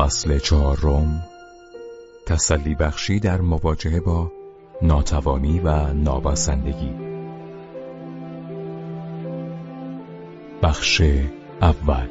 فصل چهارم. تسلی بخشی در مواجهه با ناتوانی و نابسندگی. بخش اول.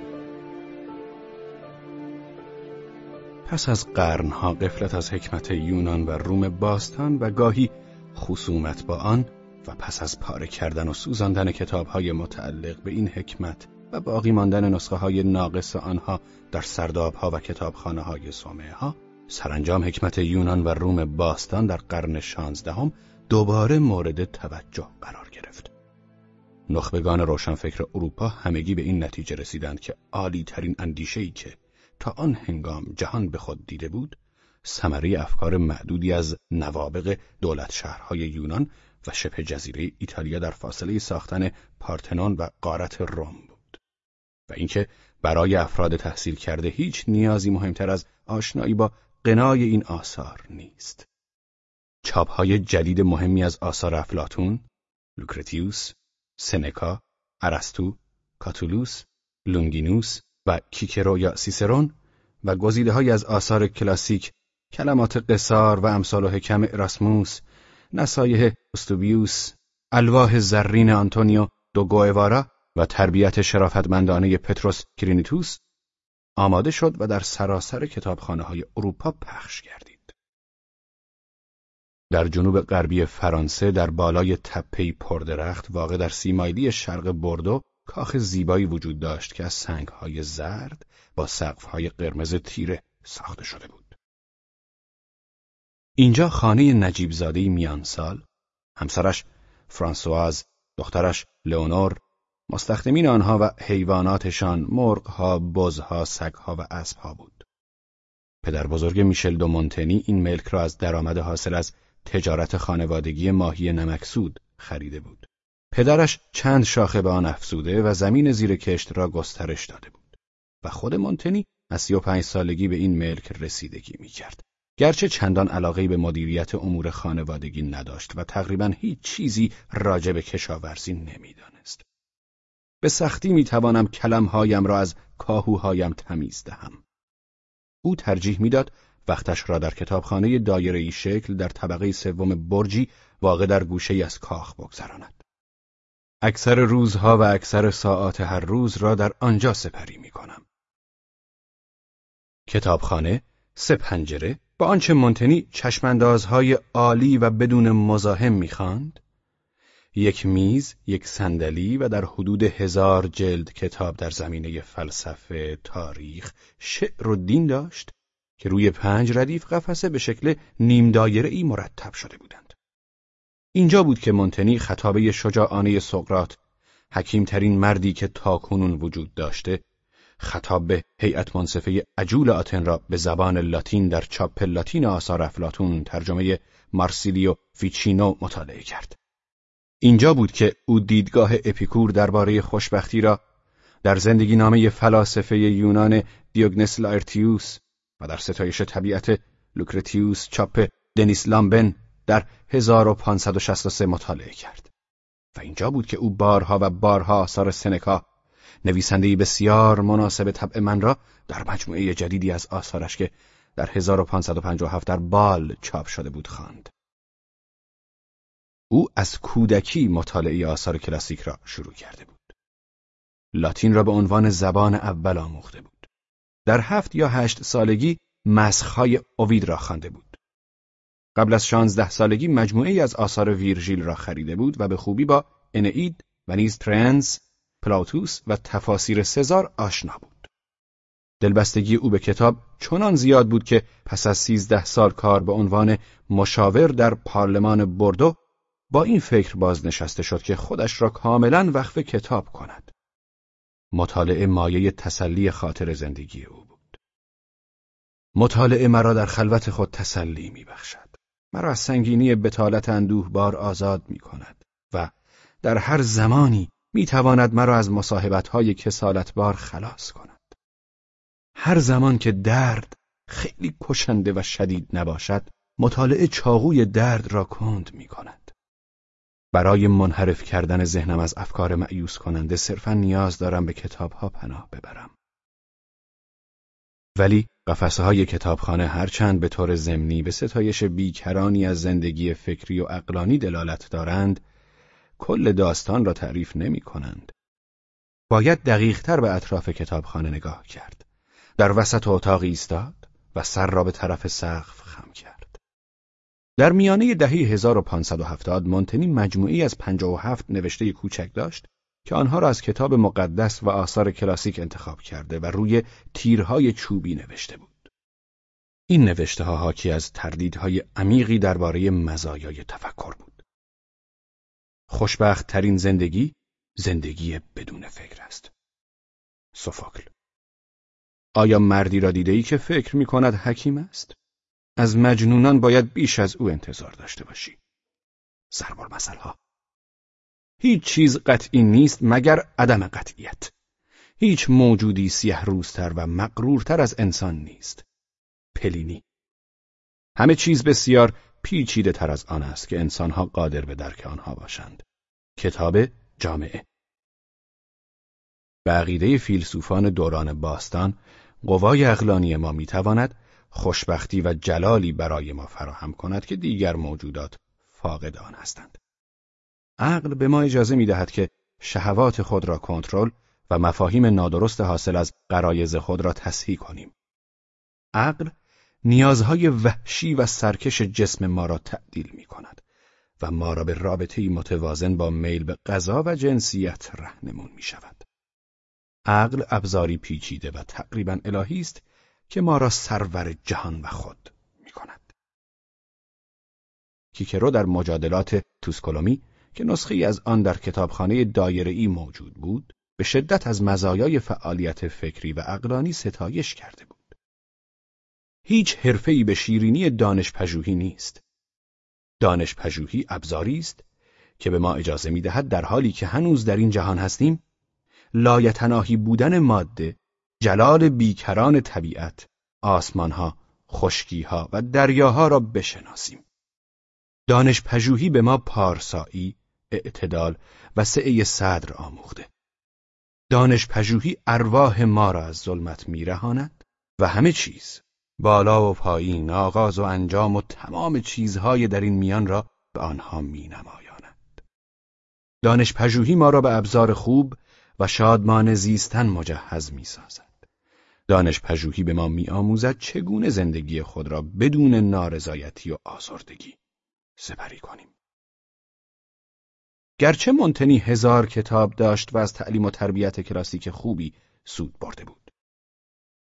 پس از قرنها قفلت از حکمت یونان و روم باستان و گاهی خصومت با آن و پس از پاره کردن و سوزاندن کتابهای متعلق به این حکمت و باقی ماندن نسخه های ناقص آنها در سرداب ها و کتابخانه های سومه ها سرانجام حکمت یونان و روم باستان در قرن شانزدهم دوباره مورد توجه قرار گرفت. نخبگان روشنفکر اروپا همگی به این نتیجه رسیدند که عالی ترین اندیشه‌ای که تا آن هنگام جهان به خود دیده بود، ثمره افکار معدودی از نوابق دولت شهرهای یونان و شبه جزیره ایتالیا در فاصله ساختن پارتنون و غارت روم و اینکه برای افراد تحصیل کرده هیچ نیازی مهمتر از آشنایی با غنای این آثار نیست. چاپهای جدید مهمی از آثار افلاطون، لوکرتیوس، سنکا، ارسطو، کاتولوس، لونگینوس و کیکرو یا سیسرون و گزیده از آثار کلاسیک کلمات قصار و امثال و حکم اراسموس، نصایح استوبیوس، الواح زرین آنتونیو دو گوئوارا و تربیت شرافتمندانه پتروس کرینیتوس آماده شد و در سراسر کتابخانه های اروپا پخش گردید. در جنوب غربی فرانسه در بالای تپهی پردرخت واقع در سیمایلی شرق بردو کاخ زیبایی وجود داشت که از سنگهای زرد با سقفهای قرمز تیره ساخته شده بود. اینجا خانه نجیب زاده میان سال، همسرش فرانسواز، دخترش لئونور مستخدمین آنها و حیواناتشان مرغها، بزها، سگها و اسبها بود. پدر بزرگ میشل دو مونتنی این ملک را از درآمد حاصل از تجارت خانوادگی ماهی نمکسود خریده بود. پدرش چند شاخه به آن افزوده و زمین زیر کشت را گسترش داده بود و خود مونتنی از سی و پنج سالگی به این ملک رسیدگی می کرد. گرچه چندان علاقه به مدیریت امور خانوادگی نداشت و تقریبا هیچ چیزی راجع به کشاورزی نمی‌دانست. به سختی می توانم کلمهایم را از کاهوهایم تمیز دهم. او ترجیح می‌داد وقتش را در کتابخانه دایره‌ای شکل در طبقه سوم برجی واقع در گوشه از کاخ بگذراند. اکثر روزها و اکثر ساعات هر روز را در آنجا سپری می کنم. کتابخانه سه پنجره با آنچه مونتنی چشماندازهای عالی و بدون مزاحم می‌خواند یک میز، یک صندلی و در حدود هزار جلد کتاب در زمینه فلسفه، تاریخ، شعر و دین داشت که روی پنج ردیف قفسه به شکل نیم دایره ای مرتب شده بودند. اینجا بود که مونتنی خطابه شجاعانه سقرات، حکیمترین مردی که تاکنون وجود داشته، خطاب به هیئت منصفه عجول آتن را به زبان لاتین در چاپ لاتین آثار افلاطون ترجمه مارسیلیو فیچینو مطالعه کرد. اینجا بود که او دیدگاه اپیکور درباره خوشبختی را در زندگی نامه فلاسفه یونان دیوگنس لایرتیوس و در ستایش طبیعت لوکرتیوس چاپ دنیس لامبن در 1563 مطالعه کرد. و اینجا بود که او بارها و بارها آثار سنکا نویسندهی بسیار مناسب طبع من را در مجموعه جدیدی از آثارش که در 1557 در بال چاپ شده بود خواند. او از کودکی مطالعه آثار کلاسیک را شروع کرده بود. لاتین را به عنوان زبان اول آموخته بود. در هفت یا هشت سالگی مسخهای اوید را خوانده بود. قبل از شانزده سالگی مجموعه از آثار ویرژیل را خریده بود و به خوبی با انئید و نیز ترنس، پلاوتوس و تفاسیر سزار آشنا بود. دلبستگی او به کتاب چنان زیاد بود که پس از سیزده سال کار به عنوان مشاور در پارلمان بردو با این فکر بازنشسته شد که خودش را کاملا وقف کتاب کند. مطالعه مایه تسلی خاطر زندگی او بود. مطالعه مرا در خلوت خود تسلی می بخشد. مرا از سنگینی بتالت اندوه بار آزاد می کند و در هر زمانی می تواند مرا از مصاحبت های کسالت بار خلاص کند. هر زمان که درد خیلی کشنده و شدید نباشد، مطالعه چاقوی درد را کند می کند. برای منحرف کردن ذهنم از افکار معیوس کننده صرفا نیاز دارم به کتابها پناه ببرم. ولی قفسه های کتابخانه هرچند به طور ضمنی به ستایش بیکرانی از زندگی فکری و اقلانی دلالت دارند، کل داستان را تعریف نمی کنند. باید دقیقتر به اطراف کتابخانه نگاه کرد. در وسط اتاق ایستاد و سر را به طرف سقف خم کرد. در میانه دهه 1570 مونتنی مجموعی از 57 نوشته کوچک داشت که آنها را از کتاب مقدس و آثار کلاسیک انتخاب کرده و روی تیرهای چوبی نوشته بود. این نوشته ها حاکی از تردیدهای عمیقی درباره مزایای تفکر بود. خوشبخت ترین زندگی زندگی بدون فکر است. سوفوکل آیا مردی را دیده ای که فکر می کند حکیم است؟ از مجنونان باید بیش از او انتظار داشته باشی. سربال ها هیچ چیز قطعی نیست مگر عدم قطعیت. هیچ موجودی سیه روزتر و مقرورتر از انسان نیست. پلینی همه چیز بسیار پیچیده تر از آن است که انسانها قادر به درک آنها باشند. کتاب جامعه به عقیده فیلسوفان دوران باستان قوای اقلانی ما می‌تواند خوشبختی و جلالی برای ما فراهم کند که دیگر موجودات فاقد آن هستند. عقل به ما اجازه می دهد که شهوات خود را کنترل و مفاهیم نادرست حاصل از قرایز خود را تصحیح کنیم. عقل نیازهای وحشی و سرکش جسم ما را تعدیل می کند و ما را به رابطه متوازن با میل به غذا و جنسیت رهنمون می شود. عقل ابزاری پیچیده و تقریبا الهی است که ما را سرور جهان و خود می کند. کیکرو در مجادلات توسکولومی که نسخه از آن در کتابخانه دایره موجود بود به شدت از مزایای فعالیت فکری و اقلانی ستایش کرده بود. هیچ حرفه‌ای به شیرینی دانش پژوهی نیست. دانش پژوهی ابزاری است که به ما اجازه می‌دهد در حالی که هنوز در این جهان هستیم لایتناهی بودن ماده جلال بیکران طبیعت آسمانها خشکیها و دریاها را بشناسیم دانش پژوهی به ما پارسایی اعتدال و سعه صدر آموخته دانش پژوهی ارواح ما را از ظلمت میرهاند و همه چیز بالا و پایین آغاز و انجام و تمام چیزهای در این میان را به آنها می نمایاند. دانش پژوهی ما را به ابزار خوب و شادمان زیستن مجهز می سازد. دانش پژوهی به ما می آموزد چگونه زندگی خود را بدون نارضایتی و آزردگی سپری کنیم. گرچه مونتنی هزار کتاب داشت و از تعلیم و تربیت کلاسیک خوبی سود برده بود.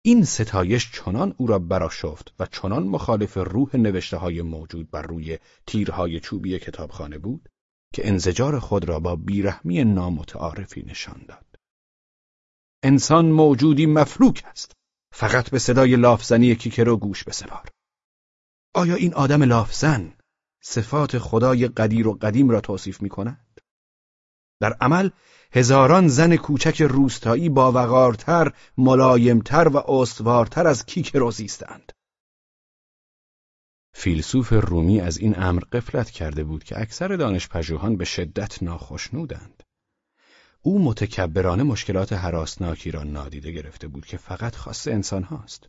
این ستایش چنان او را براشفت و چنان مخالف روح نوشته های موجود بر روی تیرهای چوبی کتابخانه بود که انزجار خود را با بیرحمی نامتعارفی نشان داد. انسان موجودی مفلوک است. فقط به صدای لافزنی کیکرو گوش بسپار. آیا این آدم لافزن صفات خدای قدیر و قدیم را توصیف می کند؟ در عمل هزاران زن کوچک روستایی با وقارتر، ملایمتر و استوارتر از کیکرو زیستند. فیلسوف رومی از این امر قفلت کرده بود که اکثر دانش پژوهان به شدت ناخشنودند. او متکبرانه مشکلات حراسناکی را نادیده گرفته بود که فقط خاص انسان هاست.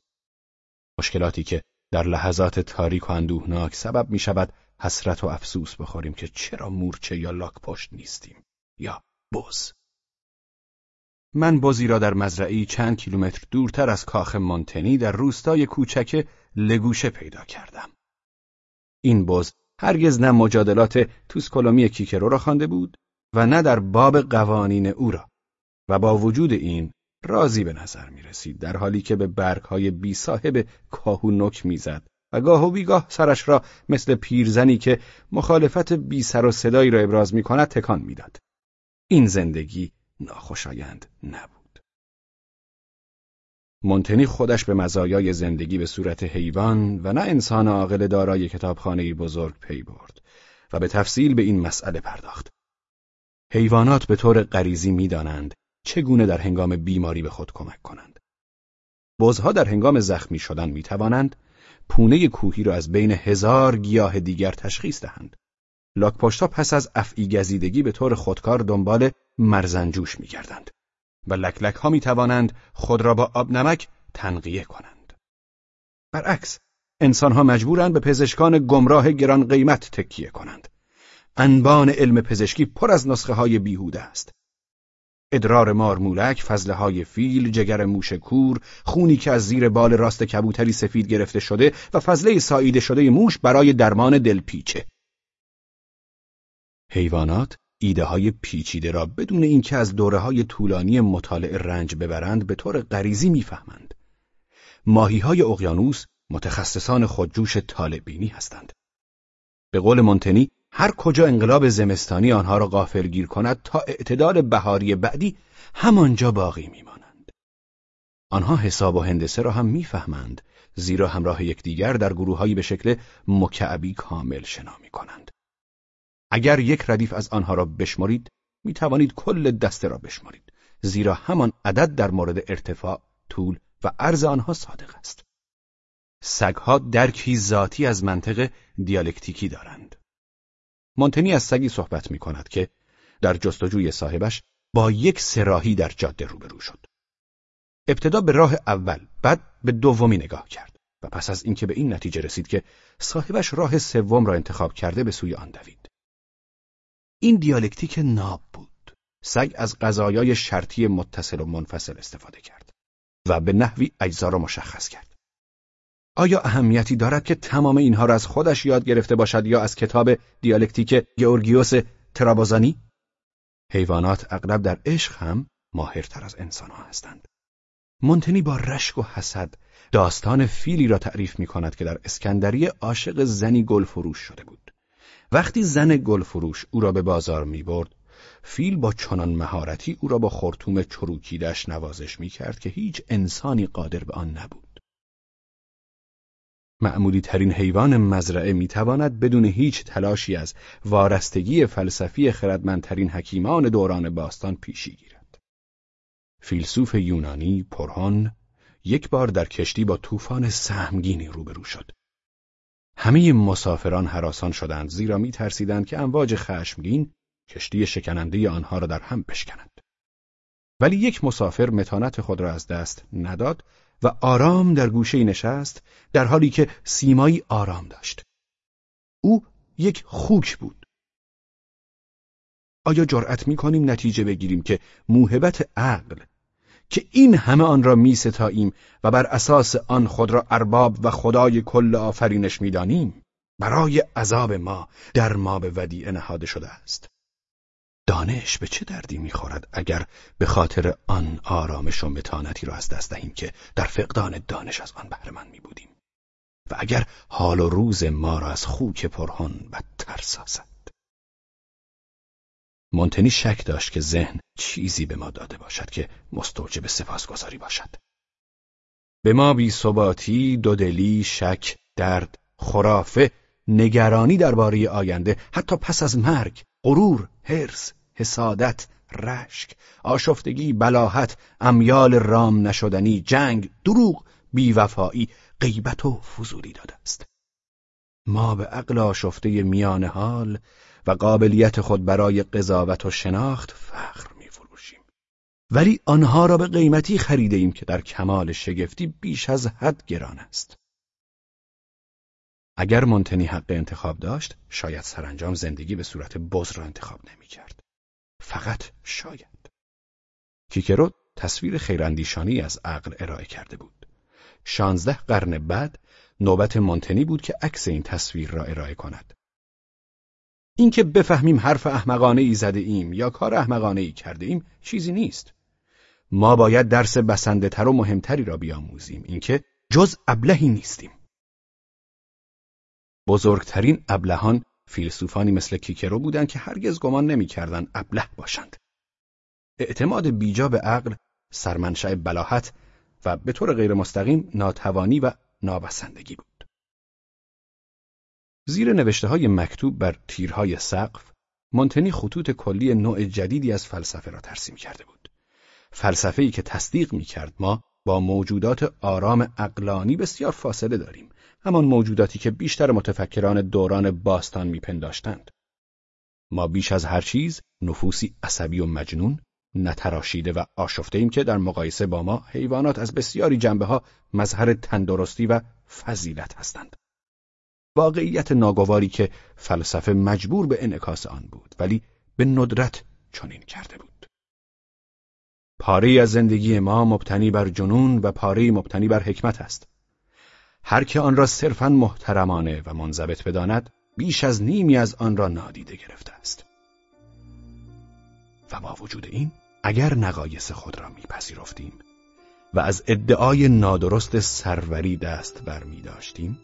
مشکلاتی که در لحظات تاریک و اندوهناک سبب می شود حسرت و افسوس بخوریم که چرا مورچه یا لاک پشت نیستیم یا بز. من بزی را در مزرعی چند کیلومتر دورتر از کاخ مونتنی در روستای کوچک لگوشه پیدا کردم. این بز هرگز نه مجادلات توسکولومی کیکرو را خوانده بود و نه در باب قوانین او را و با وجود این راضی به نظر می رسید در حالی که به برگ های بی صاحب کاهو نک می‌زد و گاه و بیگاه سرش را مثل پیرزنی که مخالفت بی سر و صدایی را ابراز می کند تکان می‌داد. این زندگی ناخوشایند نبود. مونتنی خودش به مزایای زندگی به صورت حیوان و نه انسان عاقل دارای کتابخانه بزرگ پی برد و به تفصیل به این مسئله پرداخت. حیوانات به طور غریزی می‌دانند چگونه در هنگام بیماری به خود کمک کنند. بزها در هنگام زخمی شدن می توانند پونه کوهی را از بین هزار گیاه دیگر تشخیص دهند. لاکپشتا پس از افعی گزیدگی به طور خودکار دنبال مرزنجوش می گردند و لکلک ها می توانند خود را با آب نمک تنقیه کنند. برعکس انسانها مجبورند به پزشکان گمراه گران قیمت تکیه کنند. انبان علم پزشکی پر از نسخه های بیهوده است. ادرار مارمولک، فضله های فیل، جگر موش کور، خونی که از زیر بال راست کبوتری سفید گرفته شده و فضله ساییده شده موش برای درمان دلپیچه. حیوانات ایده های پیچیده را بدون اینکه از دوره های طولانی مطالعه رنج ببرند به طور غریزی می‌فهمند. ماهی های اقیانوس متخصصان خودجوش طالبینی هستند. به قول مونتنی هر کجا انقلاب زمستانی آنها را غافلگیر کند تا اعتدال بهاری بعدی همانجا باقی میمانند. آنها حساب و هندسه را هم می‌فهمند زیرا همراه یکدیگر در گروههایی به شکل مکعبی کامل شنا می کنند. اگر یک ردیف از آنها را بشمرید می توانید کل دسته را بشمرید زیرا همان عدد در مورد ارتفاع، طول و عرض آنها صادق است. سگها درکی ذاتی از منطق دیالکتیکی دارند. مونتنی از سگی صحبت می کند که در جستجوی صاحبش با یک سراحی در جاده روبرو شد. ابتدا به راه اول بعد به دومی نگاه کرد و پس از اینکه به این نتیجه رسید که صاحبش راه سوم را انتخاب کرده به سوی آن دوید. این دیالکتیک ناب بود. سگ از غذایای شرطی متصل و منفصل استفاده کرد و به نحوی اجزا را مشخص کرد. آیا اهمیتی دارد که تمام اینها را از خودش یاد گرفته باشد یا از کتاب دیالکتیک گئورگیوس ترابازانی؟ حیوانات اغلب در عشق هم ماهرتر از انسانها هستند. مونتنی با رشک و حسد داستان فیلی را تعریف می کند که در اسکندریه عاشق زنی گل فروش شده بود. وقتی زن گل فروش او را به بازار می برد، فیل با چنان مهارتی او را با خرطوم چروکیدش نوازش می کرد که هیچ انسانی قادر به آن نبود. معمولی ترین حیوان مزرعه می‌تواند بدون هیچ تلاشی از وارستگی فلسفی خردمندترین حکیمان دوران باستان پیشی گیرد. فیلسوف یونانی پرهان یک بار در کشتی با طوفان سهمگینی روبرو شد. همه مسافران حراسان شدند زیرا می ترسیدند که امواج خشمگین کشتی شکننده آنها را در هم بشکنند. ولی یک مسافر متانت خود را از دست نداد و آرام در گوشه نشست در حالی که سیمایی آرام داشت. او یک خوک بود. آیا جرأت می کنیم نتیجه بگیریم که موهبت عقل که این همه آن را می ستاییم و بر اساس آن خود را ارباب و خدای کل آفرینش می دانیم برای عذاب ما در ما به ودیعه نهاده شده است. دانش به چه دردی می‌خورد اگر به خاطر آن آرامش و متانتی را از دست دهیم که در فقدان دانش از آن بهرهمند می بودیم و اگر حال و روز ما را از خوک پرهان بدتر سازد؟ مونتنی شک داشت که ذهن چیزی به ما داده باشد که مستوجب سپاسگزاری باشد. به ما بی ثباتی، دودلی، شک، درد، خرافه، نگرانی درباره آینده حتی پس از مرگ غرور، هرس، حسادت، رشک، آشفتگی، بلاحت، امیال رام نشدنی، جنگ، دروغ، بیوفایی، غیبت و فضولی داده است. ما به عقل آشفته میان حال و قابلیت خود برای قضاوت و شناخت فخر می فروشیم. ولی آنها را به قیمتی خریده ایم که در کمال شگفتی بیش از حد گران است. اگر مونتنی حق انتخاب داشت شاید سرانجام زندگی به صورت بز را انتخاب نمی کرد. فقط شاید. کیکرو تصویر خیراندیشانی از عقل ارائه کرده بود. شانزده قرن بعد نوبت مونتنی بود که عکس این تصویر را ارائه کند. اینکه بفهمیم حرف احمقانه ای زده ایم یا کار احمقانه ای کرده ایم چیزی نیست. ما باید درس بسنده تر و مهمتری را بیاموزیم. اینکه جز ابلهی نیستیم. بزرگترین ابلهان فیلسوفانی مثل کیکرو بودند که هرگز گمان نمی‌کردند ابله باشند. اعتماد بیجا به عقل، سرمنشأ بلاحت و به طور غیر مستقیم ناتوانی و نابسندگی بود. زیر نوشته های مکتوب بر تیرهای سقف، مونتنی خطوط کلی نوع جدیدی از فلسفه را ترسیم کرده بود. فلسفه‌ای که تصدیق می کرد ما با موجودات آرام اقلانی بسیار فاصله داریم همان موجوداتی که بیشتر متفکران دوران باستان میپنداشتند. ما بیش از هر چیز نفوسی عصبی و مجنون نتراشیده و آشفته ایم که در مقایسه با ما حیوانات از بسیاری جنبه ها مظهر تندرستی و فضیلت هستند. واقعیت ناگواری که فلسفه مجبور به انعکاس آن بود ولی به ندرت چنین کرده بود. پاره از زندگی ما مبتنی بر جنون و پاره مبتنی بر حکمت است. هر که آن را صرفا محترمانه و منضبط بداند بیش از نیمی از آن را نادیده گرفته است. و با وجود این اگر نقایص خود را میپذیرفتیم و از ادعای نادرست سروری دست بر می داشتیم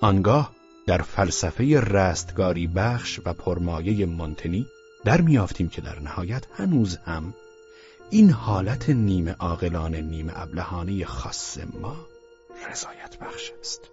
آنگاه در فلسفه رستگاری بخش و پرمایه مونتنی در میافتیم که در نهایت هنوز هم این حالت نیمه عاقلانه نیمه ابلهانه خاص ما رضایت بخش است.